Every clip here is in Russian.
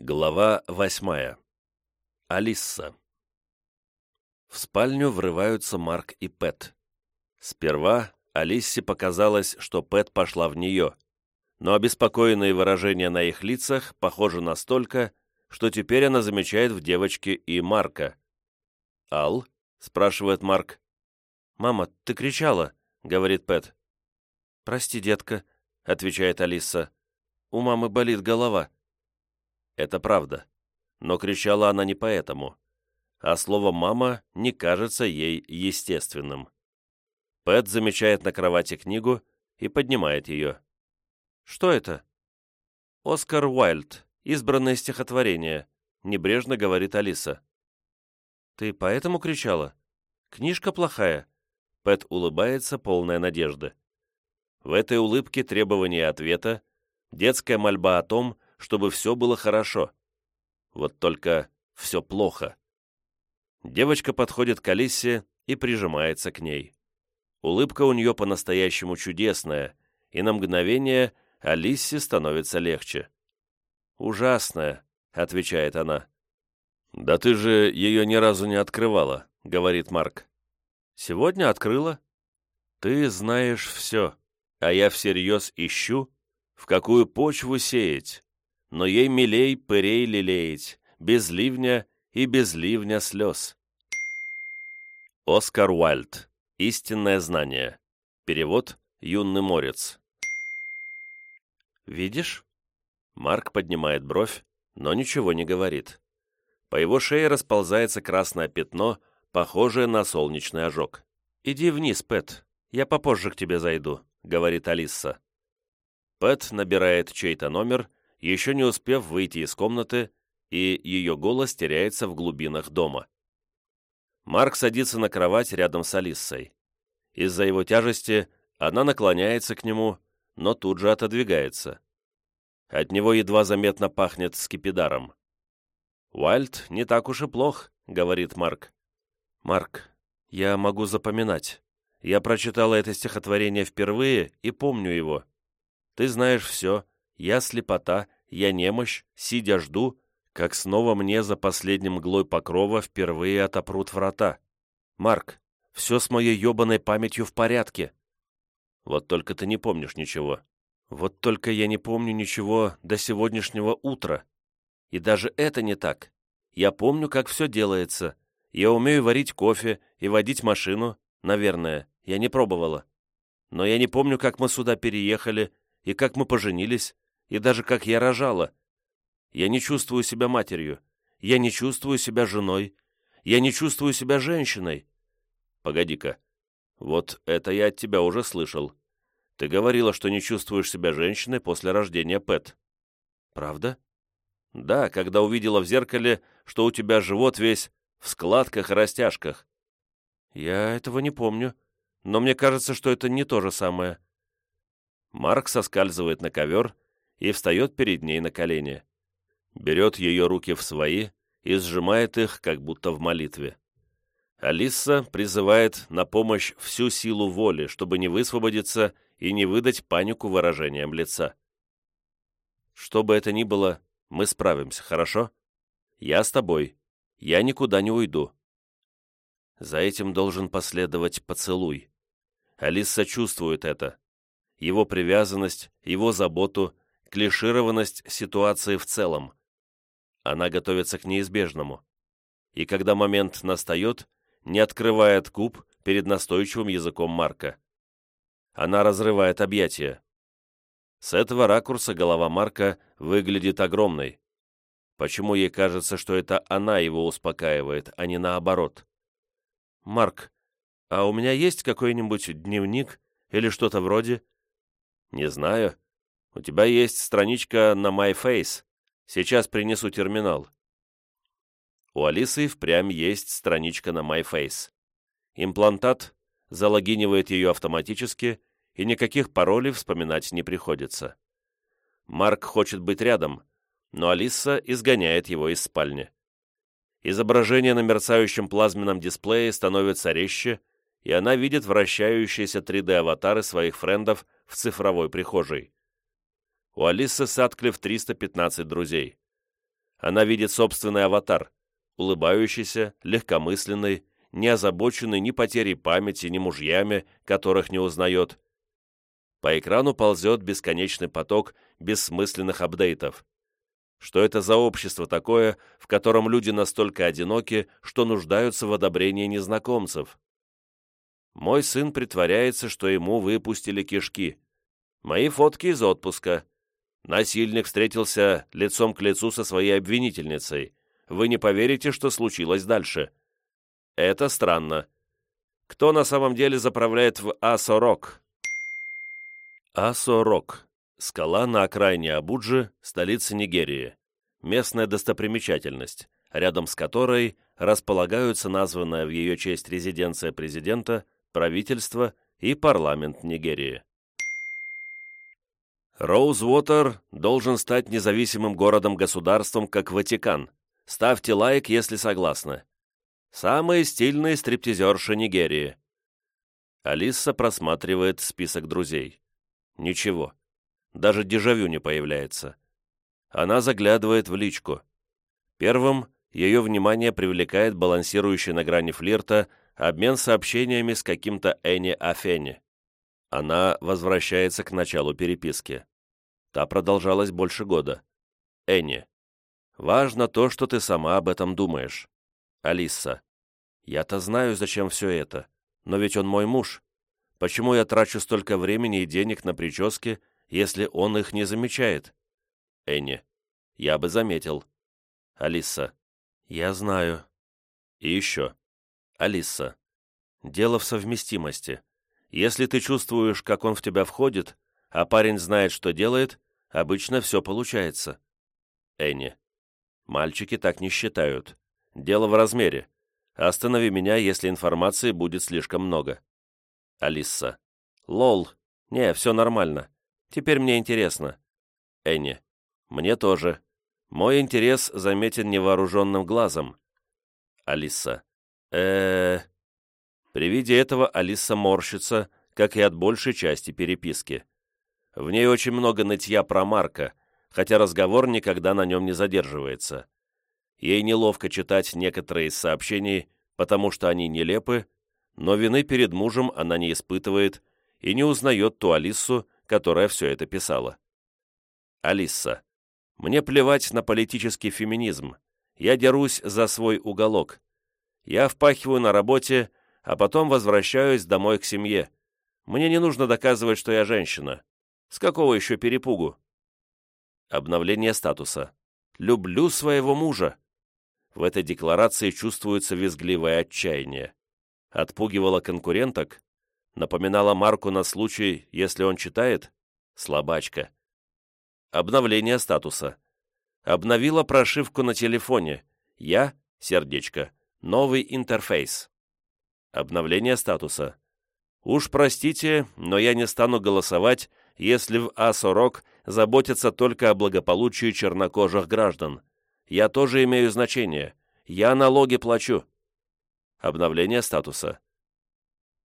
Глава восьмая. Алисса. В спальню врываются Марк и Пэт. Сперва Алиссе показалось, что Пэт пошла в нее, но обеспокоенные выражения на их лицах похожи настолько, что теперь она замечает в девочке и Марка. «Ал?» — спрашивает Марк. «Мама, ты кричала», — говорит Пэт. «Прости, детка», — отвечает Алиса. «У мамы болит голова». Это правда. Но кричала она не поэтому. А слово «мама» не кажется ей естественным. Пэт замечает на кровати книгу и поднимает ее. «Что это?» «Оскар Уайльд. Избранное стихотворение», — небрежно говорит Алиса. «Ты поэтому кричала? Книжка плохая». Пэт улыбается, полная надежды. В этой улыбке требование ответа, детская мольба о том, чтобы все было хорошо. Вот только все плохо. Девочка подходит к Алисе и прижимается к ней. Улыбка у нее по-настоящему чудесная, и на мгновение Алисе становится легче. «Ужасная», — отвечает она. «Да ты же ее ни разу не открывала», — говорит Марк. «Сегодня открыла». «Ты знаешь все, а я всерьез ищу, в какую почву сеять но ей милей пырей лелеять, без ливня и без ливня слез. Оскар Уайльд. Истинное знание. Перевод «Юный морец». «Видишь?» Марк поднимает бровь, но ничего не говорит. По его шее расползается красное пятно, похожее на солнечный ожог. «Иди вниз, Пэт, я попозже к тебе зайду», — говорит Алиса. Пэт набирает чей-то номер еще не успев выйти из комнаты, и ее голос теряется в глубинах дома. Марк садится на кровать рядом с Алиссой. Из-за его тяжести она наклоняется к нему, но тут же отодвигается. От него едва заметно пахнет скипидаром. «Уайльд не так уж и плох», — говорит Марк. «Марк, я могу запоминать. Я прочитала это стихотворение впервые и помню его. Ты знаешь все, я слепота, я немощь, сидя жду, как снова мне за последним глой покрова впервые отопрут врата. Марк, все с моей ебаной памятью в порядке. Вот только ты не помнишь ничего. Вот только я не помню ничего до сегодняшнего утра. И даже это не так. Я помню, как все делается. Я умею варить кофе и водить машину, наверное. Я не пробовала. Но я не помню, как мы сюда переехали и как мы поженились, и даже как я рожала. Я не чувствую себя матерью, я не чувствую себя женой, я не чувствую себя женщиной. Погоди-ка, вот это я от тебя уже слышал. Ты говорила, что не чувствуешь себя женщиной после рождения Пэт. Правда? Да, когда увидела в зеркале, что у тебя живот весь в складках и растяжках. Я этого не помню, но мне кажется, что это не то же самое. Марк соскальзывает на ковер и встает перед ней на колени. Берет ее руки в свои и сжимает их, как будто в молитве. Алиса призывает на помощь всю силу воли, чтобы не высвободиться и не выдать панику выражением лица. «Что бы это ни было, мы справимся, хорошо? Я с тобой. Я никуда не уйду». За этим должен последовать поцелуй. Алиса чувствует это. Его привязанность, его заботу, клишированность ситуации в целом. Она готовится к неизбежному. И когда момент настает, не открывает куб перед настойчивым языком Марка. Она разрывает объятия. С этого ракурса голова Марка выглядит огромной. Почему ей кажется, что это она его успокаивает, а не наоборот? «Марк, а у меня есть какой-нибудь дневник или что-то вроде?» «Не знаю. У тебя есть страничка на MyFace. Сейчас принесу терминал». У Алисы впрямь есть страничка на MyFace. Имплантат залогинивает ее автоматически, и никаких паролей вспоминать не приходится. Марк хочет быть рядом, но Алиса изгоняет его из спальни. Изображение на мерцающем плазменном дисплее становится резче, и она видит вращающиеся 3D-аватары своих френдов в цифровой прихожей. У Алисы Садклифф 315 друзей. Она видит собственный аватар, улыбающийся, легкомысленный, не озабоченный ни потерей памяти, ни мужьями, которых не узнает. По экрану ползет бесконечный поток бессмысленных апдейтов. Что это за общество такое, в котором люди настолько одиноки, что нуждаются в одобрении незнакомцев? Мой сын притворяется, что ему выпустили кишки. Мои фотки из отпуска. Насильник встретился лицом к лицу со своей обвинительницей. Вы не поверите, что случилось дальше. Это странно. Кто на самом деле заправляет в Асорок? Асорок. Скала на окраине Абуджи, столицы Нигерии. Местная достопримечательность, рядом с которой располагаются названная в ее честь резиденция президента, правительство и парламент Нигерии. Роузвотер должен стать независимым городом-государством, как Ватикан. Ставьте лайк, если согласны. Самые стильные стриптизерши Нигерии. Алиса просматривает список друзей. Ничего. Даже дежавю не появляется. Она заглядывает в личку. Первым ее внимание привлекает балансирующий на грани флирта обмен сообщениями с каким-то Энни Афени. Она возвращается к началу переписки. Та продолжалась больше года. Энни. Важно то, что ты сама об этом думаешь. Алиса. Я-то знаю, зачем все это. Но ведь он мой муж. Почему я трачу столько времени и денег на прически, если он их не замечает? Энни. Я бы заметил. Алиса. Я знаю. И еще. Алиса. Дело в совместимости. Если ты чувствуешь, как он в тебя входит, а парень знает, что делает, обычно все получается. Энни. Мальчики так не считают. Дело в размере. Останови меня, если информации будет слишком много. Алиса. Лол. Не, все нормально. Теперь мне интересно. Энни. Мне тоже. Мой интерес заметен невооруженным глазом. Алиса. э при виде этого Алиса морщится, как и от большей части переписки. В ней очень много нытья про Марка, хотя разговор никогда на нем не задерживается. Ей неловко читать некоторые из сообщений, потому что они нелепы, но вины перед мужем она не испытывает и не узнает ту Алису, которая все это писала. Алиса. Мне плевать на политический феминизм. Я дерусь за свой уголок. Я впахиваю на работе а потом возвращаюсь домой к семье. Мне не нужно доказывать, что я женщина. С какого еще перепугу? Обновление статуса. «Люблю своего мужа». В этой декларации чувствуется визгливое отчаяние. Отпугивала конкуренток? Напоминала Марку на случай, если он читает? Слабачка. Обновление статуса. Обновила прошивку на телефоне. Я, сердечко, новый интерфейс. Обновление статуса. Уж простите, но я не стану голосовать, если в АСОРОК заботятся только о благополучии чернокожих граждан. Я тоже имею значение. Я налоги плачу. Обновление статуса.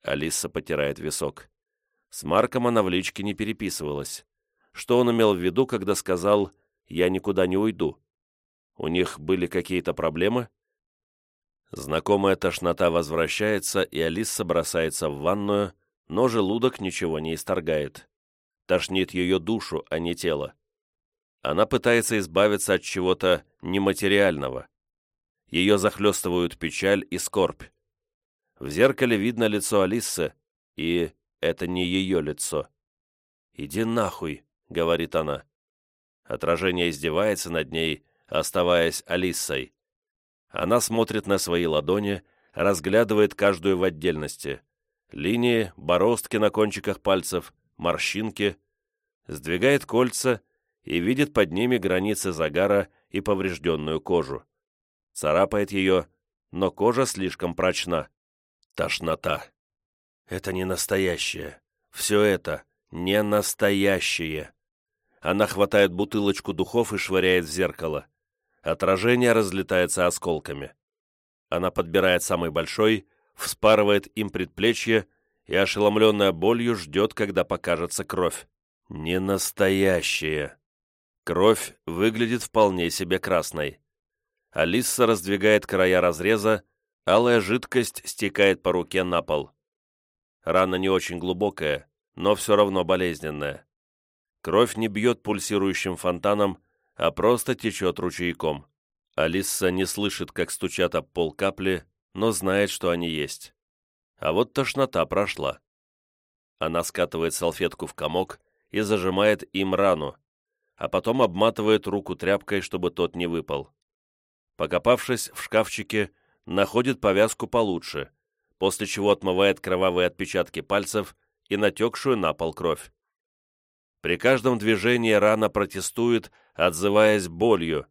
Алиса потирает висок. С Марком она в личке не переписывалась. Что он имел в виду, когда сказал «я никуда не уйду»? У них были какие-то проблемы? Знакомая тошнота возвращается, и Алиса бросается в ванную, но желудок ничего не исторгает. Тошнит ее душу, а не тело. Она пытается избавиться от чего-то нематериального. Ее захлестывают печаль и скорбь. В зеркале видно лицо Алисы, и это не ее лицо. «Иди нахуй», — говорит она. Отражение издевается над ней, оставаясь Алисой. Она смотрит на свои ладони, разглядывает каждую в отдельности. Линии, бороздки на кончиках пальцев, морщинки. Сдвигает кольца и видит под ними границы загара и поврежденную кожу. Царапает ее, но кожа слишком прочна. Тошнота. Это не настоящее. Все это не настоящее. Она хватает бутылочку духов и швыряет в зеркало. Отражение разлетается осколками. Она подбирает самый большой, вспарывает им предплечье и, ошеломленная болью, ждет, когда покажется кровь. Не настоящая. Кровь выглядит вполне себе красной. Алиса раздвигает края разреза, алая жидкость стекает по руке на пол. Рана не очень глубокая, но все равно болезненная. Кровь не бьет пульсирующим фонтаном, а просто течет ручейком. Алиса не слышит, как стучат об пол капли, но знает, что они есть. А вот тошнота прошла. Она скатывает салфетку в комок и зажимает им рану, а потом обматывает руку тряпкой, чтобы тот не выпал. Покопавшись в шкафчике, находит повязку получше, после чего отмывает кровавые отпечатки пальцев и натекшую на пол кровь. При каждом движении рана протестует, отзываясь болью,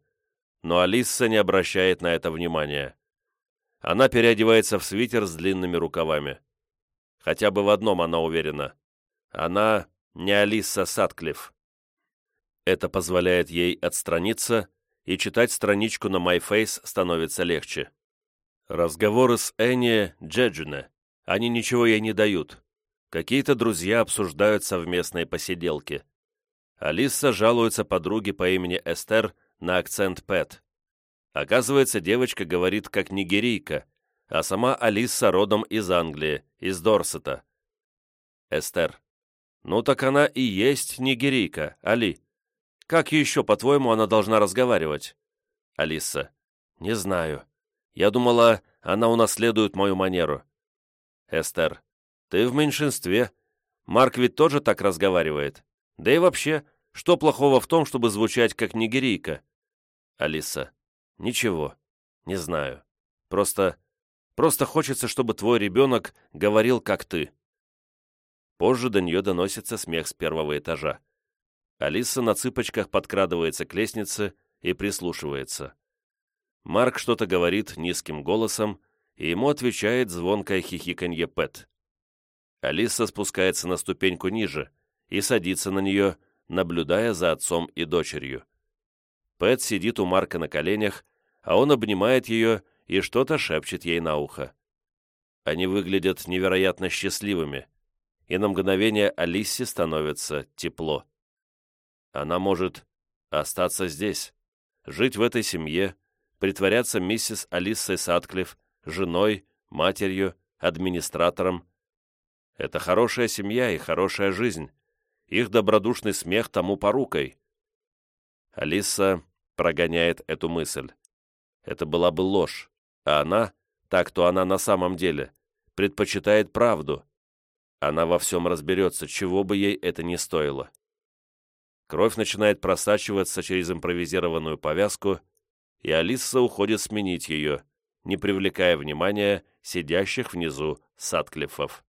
но Алиса не обращает на это внимания. Она переодевается в свитер с длинными рукавами. Хотя бы в одном она уверена. Она не Алиса Сатклифф. Это позволяет ей отстраниться, и читать страничку на MyFace становится легче. Разговоры с Энни Джеджуне. Они ничего ей не дают. Какие-то друзья обсуждают совместные посиделки. Алиса жалуется подруге по имени Эстер на акцент Пэт. Оказывается, девочка говорит как нигерийка, а сама Алиса родом из Англии, из Дорсета. Эстер. Ну так она и есть нигерийка, Али. Как еще, по-твоему, она должна разговаривать? Алиса. Не знаю. Я думала, она унаследует мою манеру. Эстер. Ты в меньшинстве. Марк ведь тоже так разговаривает. Да и вообще, что плохого в том, чтобы звучать как нигерийка? Алиса. Ничего. Не знаю. Просто... Просто хочется, чтобы твой ребенок говорил, как ты. Позже до нее доносится смех с первого этажа. Алиса на цыпочках подкрадывается к лестнице и прислушивается. Марк что-то говорит низким голосом, и ему отвечает звонкое хихиканье Пэт. Алиса спускается на ступеньку ниже и садится на нее, наблюдая за отцом и дочерью. Пэт сидит у Марка на коленях, а он обнимает ее и что-то шепчет ей на ухо. Они выглядят невероятно счастливыми, и на мгновение Алисе становится тепло. Она может остаться здесь, жить в этой семье, притворяться миссис Алиссой Садклифф, женой, матерью, администратором. Это хорошая семья и хорошая жизнь. Их добродушный смех тому порукой. Алиса прогоняет эту мысль. Это была бы ложь, а она, так то она на самом деле, предпочитает правду. Она во всем разберется, чего бы ей это ни стоило. Кровь начинает просачиваться через импровизированную повязку, и Алиса уходит сменить ее, не привлекая внимания сидящих внизу Садклиффов.